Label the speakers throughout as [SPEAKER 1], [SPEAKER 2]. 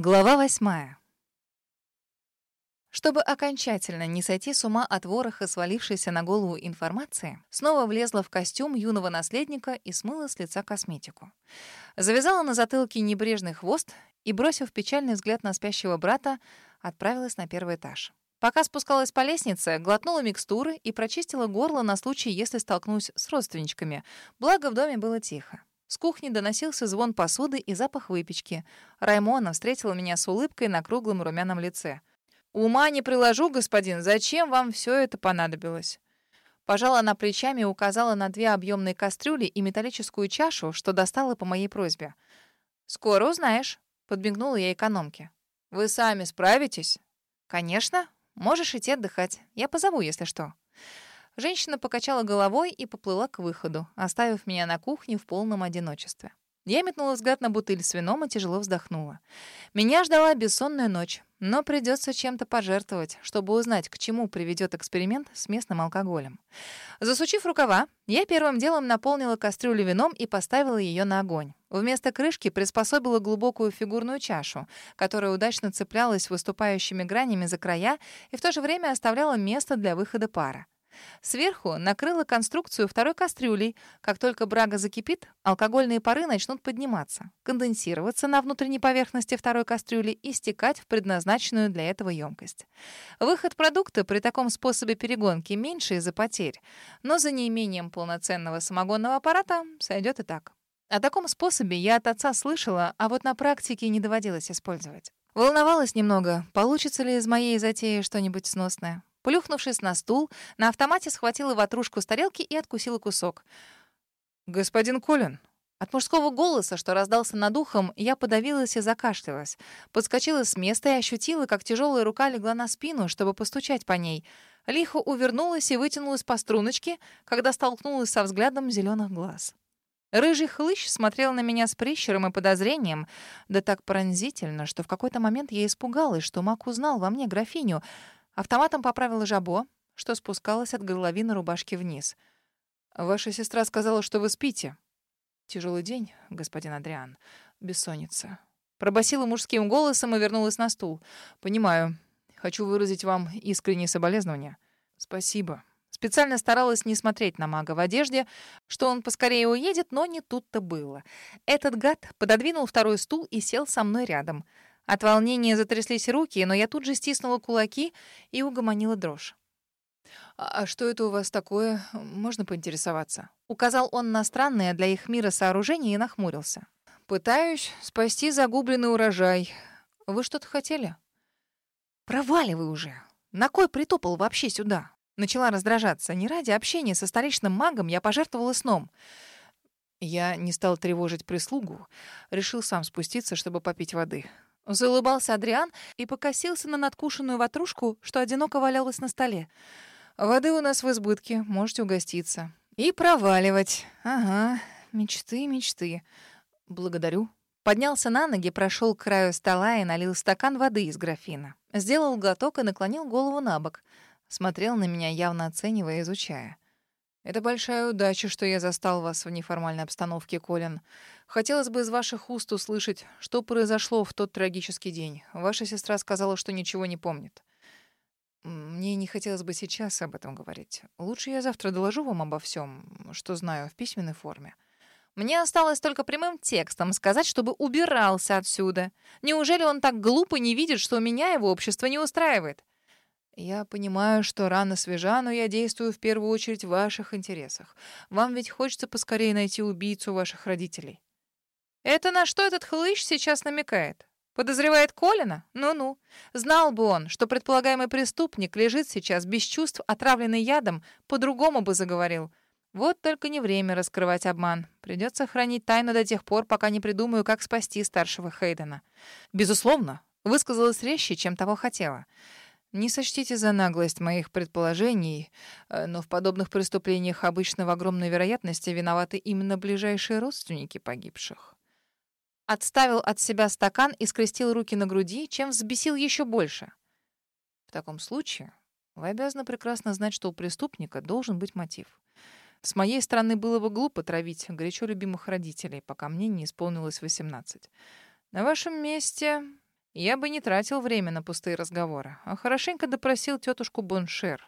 [SPEAKER 1] Глава восьмая. Чтобы окончательно не сойти с ума от вороха свалившейся на голову информации, снова влезла в костюм юного наследника и смыла с лица косметику. Завязала на затылке небрежный хвост и, бросив печальный взгляд на спящего брата, отправилась на первый этаж. Пока спускалась по лестнице, глотнула микстуры и прочистила горло на случай, если столкнусь с родственничками. Благо, в доме было тихо. С кухни доносился звон посуды и запах выпечки. Раймона встретила меня с улыбкой на круглом румяном лице. «Ума не приложу, господин, зачем вам все это понадобилось?» Пожала она плечами и указала на две объемные кастрюли и металлическую чашу, что достала по моей просьбе. «Скоро узнаешь», — подбегнула я экономке. «Вы сами справитесь?» «Конечно. Можешь идти отдыхать. Я позову, если что». Женщина покачала головой и поплыла к выходу, оставив меня на кухне в полном одиночестве. Я метнула взгляд на бутыль с вином и тяжело вздохнула. Меня ждала бессонная ночь, но придется чем-то пожертвовать, чтобы узнать, к чему приведет эксперимент с местным алкоголем. Засучив рукава, я первым делом наполнила кастрюлю вином и поставила ее на огонь. Вместо крышки приспособила глубокую фигурную чашу, которая удачно цеплялась выступающими гранями за края и в то же время оставляла место для выхода пара. Сверху накрыла конструкцию второй кастрюлей. Как только брага закипит, алкогольные пары начнут подниматься, конденсироваться на внутренней поверхности второй кастрюли и стекать в предназначенную для этого емкость. Выход продукта при таком способе перегонки меньше из-за потерь, но за неимением полноценного самогонного аппарата сойдет и так. О таком способе я от отца слышала, а вот на практике не доводилось использовать. Волновалась немного, получится ли из моей затеи что-нибудь сносное. Плюхнувшись на стул, на автомате схватила ватрушку с тарелки и откусила кусок.
[SPEAKER 2] «Господин Колин».
[SPEAKER 1] От мужского голоса, что раздался над ухом, я подавилась и закашлялась. Подскочила с места и ощутила, как тяжелая рука легла на спину, чтобы постучать по ней. Лихо увернулась и вытянулась по струночке, когда столкнулась со взглядом зеленых глаз. Рыжий хлыщ смотрел на меня с прищуром и подозрением, да так пронзительно, что в какой-то момент я испугалась, что Мак узнал во мне графиню — Автоматом поправила жабо, что спускалось от горловины рубашки вниз. «Ваша сестра сказала, что вы спите». Тяжелый день, господин Адриан. Бессонница». Пробасила мужским голосом и вернулась на стул. «Понимаю. Хочу выразить вам искренние соболезнования. Спасибо». Специально старалась не смотреть на мага в одежде, что он поскорее уедет, но не тут-то было. Этот гад пододвинул второй стул и сел со мной рядом — от волнения затряслись руки, но я тут же стиснула кулаки и угомонила дрожь. «А, «А что это у вас такое? Можно поинтересоваться?» Указал он на странное для их мира сооружение и нахмурился. «Пытаюсь спасти загубленный урожай. Вы что-то хотели?» «Проваливай уже! На кой притопал вообще сюда?» Начала раздражаться. Не ради общения со столичным магом я пожертвовала сном. Я не стал тревожить прислугу. Решил сам спуститься, чтобы попить воды. Заулыбался Адриан и покосился на надкушенную ватрушку, что одиноко валялась на столе. «Воды у нас в избытке, можете угоститься». «И проваливать. Ага, мечты, мечты. Благодарю». Поднялся на ноги, прошел к краю стола и налил стакан воды из графина. Сделал глоток и наклонил голову на бок. Смотрел на меня, явно оценивая, изучая. Это большая удача, что я застал вас в неформальной обстановке, Колин. Хотелось бы из ваших уст услышать, что произошло в тот трагический день. Ваша сестра сказала, что ничего не помнит. Мне не хотелось бы сейчас об этом говорить. Лучше я завтра доложу вам обо всем, что знаю в письменной форме. Мне осталось только прямым текстом сказать, чтобы убирался отсюда. Неужели он так глупо не видит, что меня его общество не устраивает? Я понимаю, что рана свежа, но я действую в первую очередь в ваших интересах. Вам ведь хочется поскорее найти убийцу ваших родителей. Это на что этот хлыщ сейчас намекает? Подозревает Колина? Ну-ну. Знал бы он, что предполагаемый преступник лежит сейчас без чувств, отравленный ядом, по-другому бы заговорил. Вот только не время раскрывать обман. Придется хранить тайну до тех пор, пока не придумаю, как спасти старшего Хейдена. Безусловно, высказалась резче, чем того хотела. Не сочтите за наглость моих предположений, э, но в подобных преступлениях обычно в огромной вероятности виноваты именно ближайшие родственники погибших. Отставил от себя стакан и скрестил руки на груди, чем взбесил еще больше. В таком случае вы обязаны прекрасно знать, что у преступника должен быть мотив. С моей стороны было бы глупо травить горячо любимых родителей, пока мне не исполнилось 18. На вашем месте
[SPEAKER 2] я бы не тратил время на пустые разговоры, а хорошенько допросил тетушку Боншер.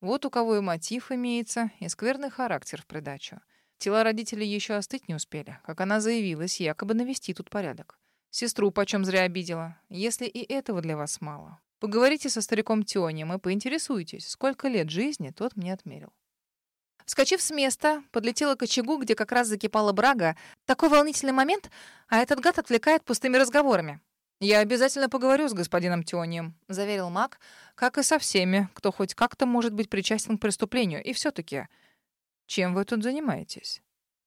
[SPEAKER 2] Вот у кого и мотив имеется, и скверный характер в придачу. Тела родителей еще остыть не успели, как она заявилась, якобы навести тут порядок. Сестру почем зря обидела. Если и этого для вас мало, поговорите со стариком Тионем и поинтересуйтесь, сколько лет жизни тот мне отмерил.
[SPEAKER 1] Вскочив с места, подлетела к очагу, где как раз закипала брага. Такой волнительный момент, а этот гад отвлекает пустыми разговорами.
[SPEAKER 2] «Я обязательно поговорю с господином Тионием», — заверил маг, «как и со всеми, кто хоть как-то может быть причастен к преступлению. И все таки чем вы тут занимаетесь?»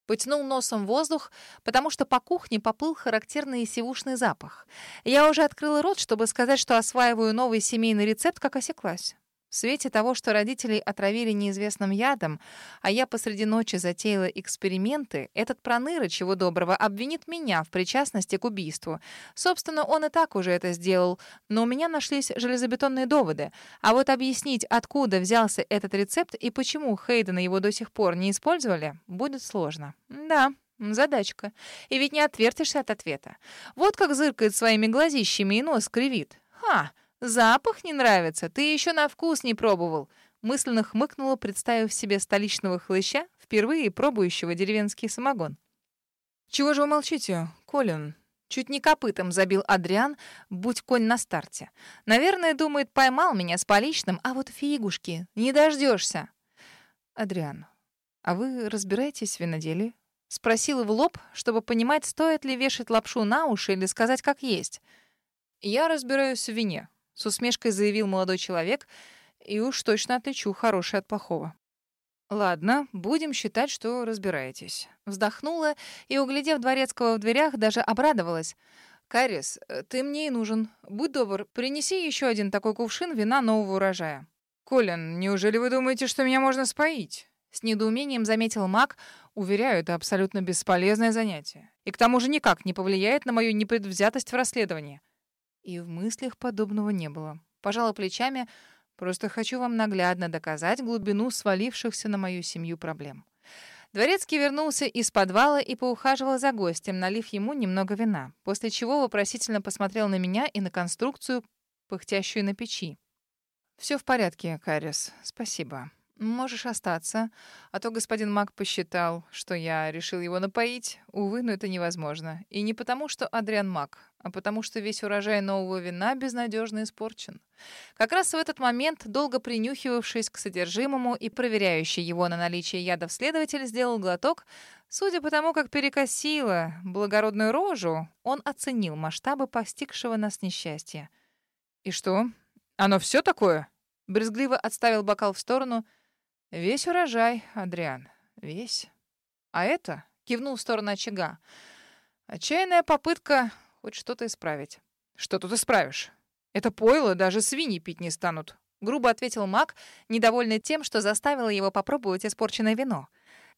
[SPEAKER 1] Потянул носом воздух, потому что по кухне поплыл характерный сивушный запах. Я уже открыла рот, чтобы сказать, что осваиваю новый семейный рецепт, как осеклась. В свете того, что родителей отравили неизвестным ядом, а я посреди ночи затеяла эксперименты, этот проныра, чего доброго, обвинит меня в причастности к убийству. Собственно, он и так уже это сделал, но у меня нашлись железобетонные доводы. А вот объяснить, откуда взялся этот рецепт и почему Хейдена его до сих пор не использовали, будет сложно. Да, задачка. И ведь не отвертишься от ответа. Вот как зыркает своими глазищами и нос кривит. Ха! «Запах не нравится, ты еще на вкус не пробовал», мысленно хмыкнула, представив себе столичного хлыща, впервые пробующего деревенский самогон.
[SPEAKER 2] «Чего же вы молчите, Колин?»
[SPEAKER 1] Чуть не копытом забил Адриан, будь конь на старте. Наверное, думает, поймал меня с поличным, а вот фигушки, не дождешься.
[SPEAKER 2] Адриан, а вы разбираетесь в виноделии? Спросила в лоб, чтобы понимать, стоит ли вешать лапшу на уши или сказать как есть. Я разбираюсь в вине, с усмешкой заявил молодой человек, и уж точно отличу хорошее от плохого. «Ладно, будем считать, что разбираетесь».
[SPEAKER 1] Вздохнула и, углядев дворецкого в дверях, даже обрадовалась.
[SPEAKER 2] «Карис, э, ты мне и нужен. Будь добр, принеси еще один такой кувшин вина нового урожая». «Колин, неужели вы думаете, что меня можно споить?» С недоумением заметил маг. «Уверяю, это абсолютно бесполезное занятие. И к тому же никак не повлияет на мою непредвзятость в расследовании. И в мыслях подобного не было. Пожала плечами, просто хочу вам наглядно доказать глубину свалившихся на мою семью проблем.
[SPEAKER 1] Дворецкий вернулся из подвала и поухаживал за гостем, налив ему немного вина, после чего вопросительно посмотрел на меня и на конструкцию, пыхтящую на печи.
[SPEAKER 2] Все в порядке, Карис. Спасибо. Можешь остаться, а то господин Мак посчитал, что я решил его напоить. Увы, но это невозможно. И не потому, что Адриан Мак, а потому что весь урожай нового вина безнадежно испорчен. Как раз в этот момент, долго принюхивавшись к содержимому и проверяющий его на наличие ядов следователь, сделал глоток. Судя по тому, как перекосило благородную рожу, он оценил масштабы постигшего нас несчастья. «И что? Оно все такое?» Брезгливо отставил бокал в сторону — Весь урожай, Адриан, весь. А это, кивнул в сторону очага, отчаянная попытка хоть что-то исправить. Что тут исправишь? Это пойло даже свиньи пить не станут. Грубо ответил маг, недовольный тем, что заставила его попробовать испорченное вино.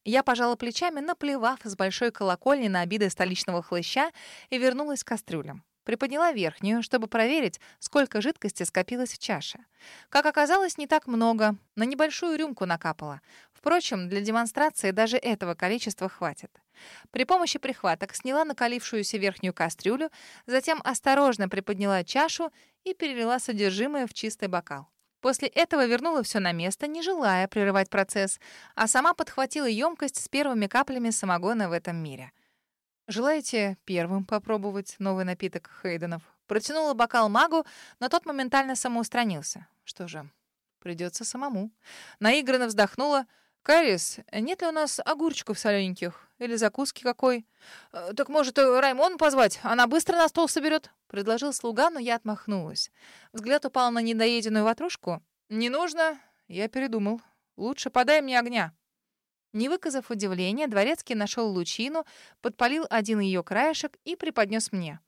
[SPEAKER 2] Я пожала плечами, наплевав с большой колокольни на обиды столичного хлыща и вернулась к кастрюлям. Приподняла верхнюю, чтобы проверить, сколько жидкости скопилось в чаше. Как оказалось, не так много. На небольшую рюмку накапала. Впрочем, для демонстрации даже этого количества хватит. При помощи прихваток сняла накалившуюся верхнюю кастрюлю, затем осторожно приподняла чашу и перелила содержимое в чистый бокал. После этого вернула все на место, не желая прерывать процесс, а сама подхватила емкость с первыми каплями самогона в этом мире. «Желаете первым попробовать новый напиток Хейденов?» Протянула бокал магу, но тот моментально самоустранился. Что же, придется самому. Наигранно вздохнула. «Карис, нет ли у нас огурчиков солененьких? Или закуски какой?» «Э, «Так, может, Раймон позвать? Она быстро на стол соберет?» Предложил слуга, но я отмахнулась. Взгляд упал на недоеденную ватрушку. «Не нужно. Я передумал. Лучше подай мне огня». Не выказав удивления, дворецкий нашел лучину, подпалил один ее краешек и преподнес мне.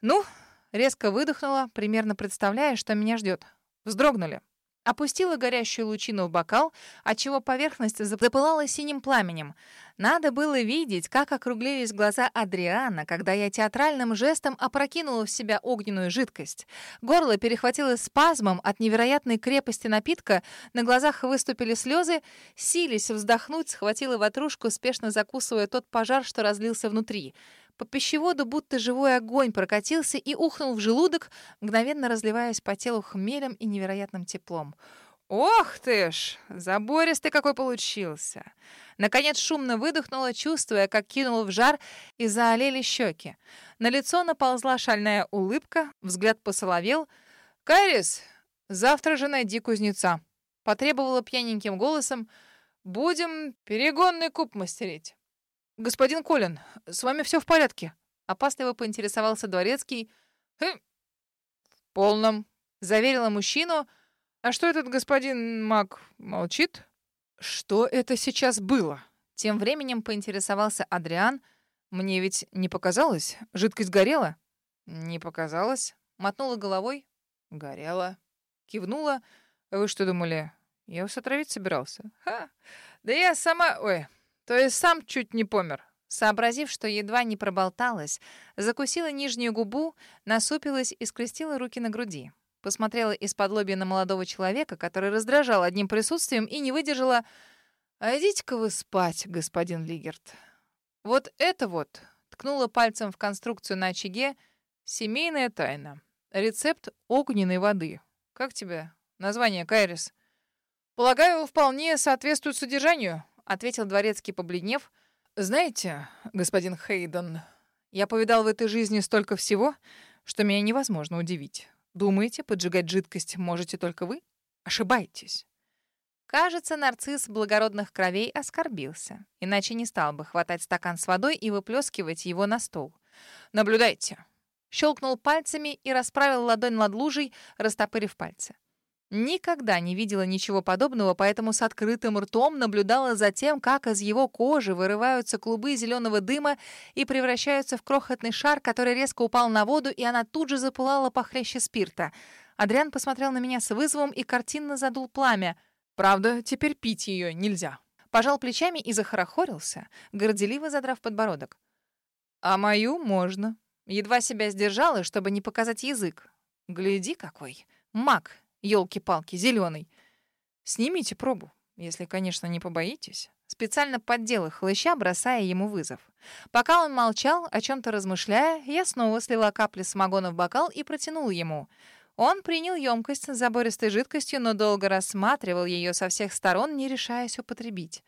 [SPEAKER 2] «Ну?» — резко выдохнула, примерно представляя, что меня ждет. Вздрогнули. Опустила горящую лучину в бокал, отчего поверхность запылала синим пламенем. Надо было видеть, как округлились глаза Адриана, когда я театральным жестом опрокинула в себя огненную жидкость. Горло перехватило спазмом от невероятной крепости напитка, на глазах выступили слезы, сились вздохнуть, схватила ватрушку, спешно закусывая тот пожар, что разлился внутри.
[SPEAKER 1] По пищеводу будто живой огонь прокатился и ухнул в желудок, мгновенно разливаясь по телу хмелем и невероятным теплом. «Ох ты ж! Забористый какой получился!» Наконец шумно выдохнула, чувствуя, как кинул в жар и заолели щеки. На лицо наползла шальная улыбка, взгляд посоловел. «Кайрис, завтра же найди кузнеца!» Потребовала пьяненьким голосом. «Будем перегонный куб мастерить». «Господин Колин, с вами все в порядке?» Опасливо поинтересовался дворецкий. «Хм, в полном», — заверила мужчину, — «А что этот господин маг молчит?» «Что это сейчас было?» Тем временем поинтересовался Адриан. «Мне ведь не показалось? Жидкость горела?» «Не показалось». Мотнула головой. «Горела». Кивнула. «Вы что думали, я вас отравить собирался?» «Ха! Да я сама... Ой, то есть сам чуть не помер». Сообразив, что едва не проболталась, закусила нижнюю губу, насупилась и скрестила руки на груди. Посмотрела из-под лобья на молодого человека, который раздражал одним присутствием, и не выдержала. «А идите-ка вы спать, господин Лигерт». Вот это вот, ткнула пальцем в конструкцию на очаге, семейная тайна. Рецепт огненной воды. Как тебе название, Кайрис? Полагаю, вполне соответствует содержанию, ответил дворецкий, побледнев. Знаете, господин Хейден, я повидал в этой жизни столько всего, что меня невозможно удивить. Думаете, поджигать жидкость можете только вы? Ошибаетесь. Кажется, нарцисс благородных кровей оскорбился, иначе не стал бы хватать стакан с водой и выплескивать его на стол. Наблюдайте. Щелкнул пальцами и расправил ладонь над лужей, растопырив пальцы. Никогда не видела ничего подобного, поэтому с открытым ртом наблюдала за тем, как из его кожи вырываются клубы зеленого дыма и превращаются в крохотный шар, который резко упал на воду, и она тут же запылала похлеще спирта. Адриан посмотрел на меня с вызовом и картинно задул пламя. «Правда, теперь пить ее нельзя». Пожал плечами и захорохорился, горделиво задрав подбородок. «А мою можно». Едва себя сдержала, чтобы не показать язык. «Гляди какой! Маг Ёлки-палки, зеленый. Снимите пробу, если, конечно, не побоитесь. Специально поддела хлыща, бросая ему вызов. Пока он молчал, о чем-то размышляя, я снова слила капли самогона в бокал и протянула ему. Он принял емкость с забористой жидкостью, но долго рассматривал ее со всех сторон, не решаясь употребить.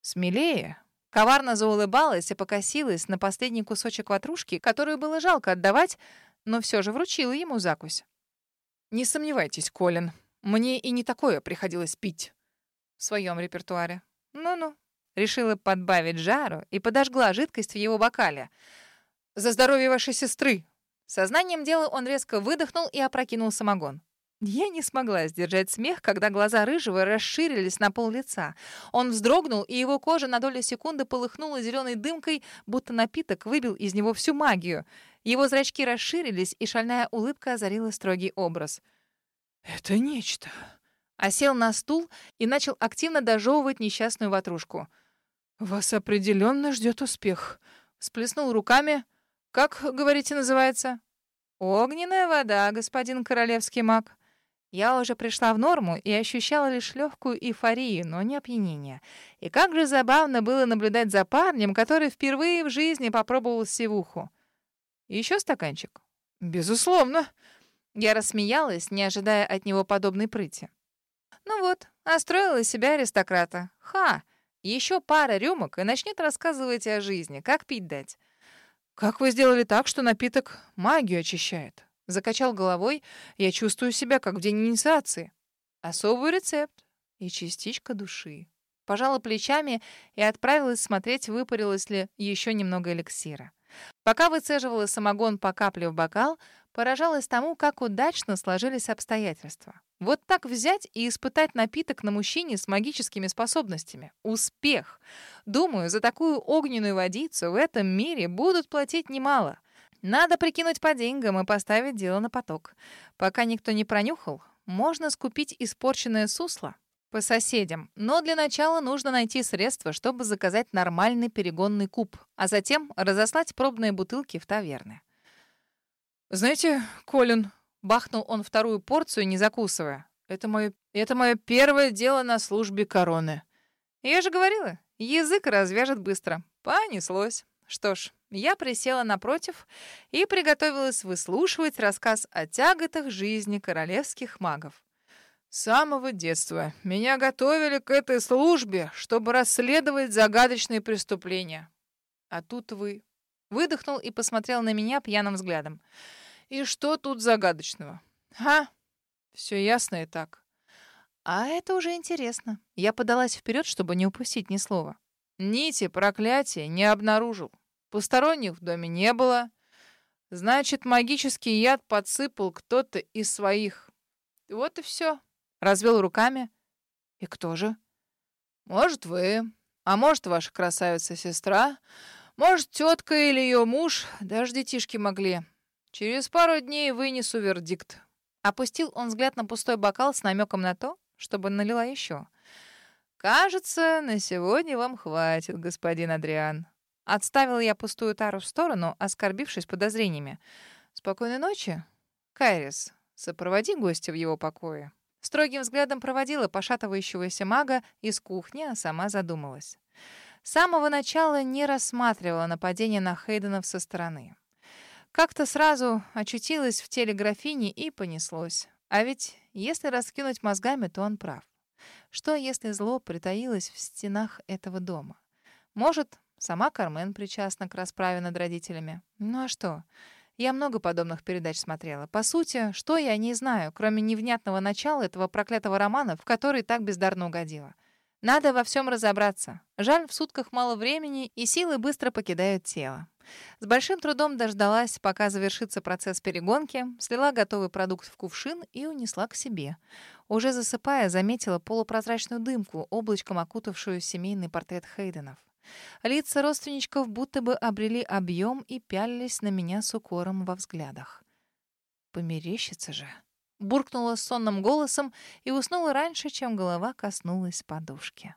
[SPEAKER 1] «Смелее!» Коварно заулыбалась и покосилась на последний кусочек ватрушки, которую было жалко отдавать, но все же вручила ему закусь. Не сомневайтесь, Колин, мне и не такое приходилось пить в своем репертуаре. Ну-ну. Решила подбавить жару и подожгла жидкость в его бокале. «За здоровье вашей сестры!» Сознанием дела он резко выдохнул и опрокинул самогон. Я не смогла сдержать смех, когда глаза Рыжего расширились на пол лица. Он вздрогнул, и его кожа на долю секунды полыхнула зеленой дымкой, будто напиток выбил из него всю магию. Его зрачки расширились, и шальная улыбка озарила строгий образ. «Это нечто!» Осел на стул и начал активно дожевывать несчастную ватрушку. «Вас определенно ждет успех!» Сплеснул руками. «Как, говорите, называется?» «Огненная вода, господин королевский маг». Я уже пришла в норму и ощущала лишь легкую эйфорию, но не опьянение. И как же забавно было наблюдать за парнем, который впервые в жизни попробовал севуху. Еще стаканчик? Безусловно. Я рассмеялась, не ожидая от него подобной прыти. Ну вот, остроила себя аристократа. Ха! Еще пара рюмок и начнет рассказывать о жизни, как пить дать. Как вы сделали так, что напиток магию очищает? Закачал головой. Я чувствую себя, как в день инициации. Особый рецепт и частичка души. Пожала плечами и отправилась смотреть, выпарилось ли еще немного эликсира. Пока выцеживала самогон по капле в бокал, поражалась тому, как удачно сложились обстоятельства. Вот так взять и испытать напиток на мужчине с магическими способностями. Успех! Думаю, за такую огненную водицу в этом мире будут платить немало. Надо прикинуть по деньгам и поставить дело на поток. Пока никто не пронюхал, можно скупить испорченное сусло по соседям. Но для начала нужно найти средства, чтобы заказать нормальный перегонный куб, а затем разослать пробные бутылки в таверны. «Знаете, Колин...» — бахнул он вторую порцию, не закусывая. «Это мое, это мое первое дело на службе короны». «Я же говорила, язык развяжет быстро. Понеслось. Что ж, Я присела напротив и приготовилась выслушивать рассказ о тяготах жизни королевских магов.
[SPEAKER 2] С самого детства меня готовили к этой службе, чтобы расследовать загадочные преступления. А тут вы выдохнул и посмотрел на меня пьяным взглядом. И что тут загадочного? А, все ясно и так.
[SPEAKER 1] А это уже интересно. Я подалась вперед, чтобы не упустить ни слова.
[SPEAKER 2] Нити проклятия не обнаружил. Посторонних в доме не было. Значит, магический яд подсыпал кто-то из своих. Вот и все. Развел руками.
[SPEAKER 1] И кто же?
[SPEAKER 2] Может, вы. А может, ваша красавица-сестра. Может, тетка или ее муж. Даже детишки могли. Через пару дней вынесу вердикт.
[SPEAKER 1] Опустил он взгляд на пустой бокал с намеком на то, чтобы налила еще. «Кажется, на сегодня вам хватит, господин Адриан». Отставил я пустую тару в сторону, оскорбившись подозрениями. «Спокойной ночи, Кайрис. Сопроводи гостя в его покое». Строгим взглядом проводила пошатывающегося мага из кухни, а сама задумалась. С самого начала не рассматривала нападение на Хейденов со стороны. Как-то сразу очутилась в теле графини и понеслось. А ведь если раскинуть мозгами, то он прав. Что, если зло притаилось в стенах этого дома? Может, сама Кармен причастна к расправе над родителями? Ну а что? Я много подобных передач смотрела. По сути, что я не знаю, кроме невнятного начала этого проклятого романа, в который так бездарно угодила. Надо во всем разобраться. Жаль, в сутках мало времени, и силы быстро покидают тело. С большим трудом дождалась, пока завершится процесс перегонки, слила готовый продукт в кувшин и унесла к себе. Уже засыпая, заметила полупрозрачную дымку, облачком окутавшую семейный портрет Хейденов. Лица родственничков будто бы обрели объем и пялились на меня с укором во взглядах. «Померещится же!» Буркнула сонным голосом и уснула раньше, чем голова коснулась подушки.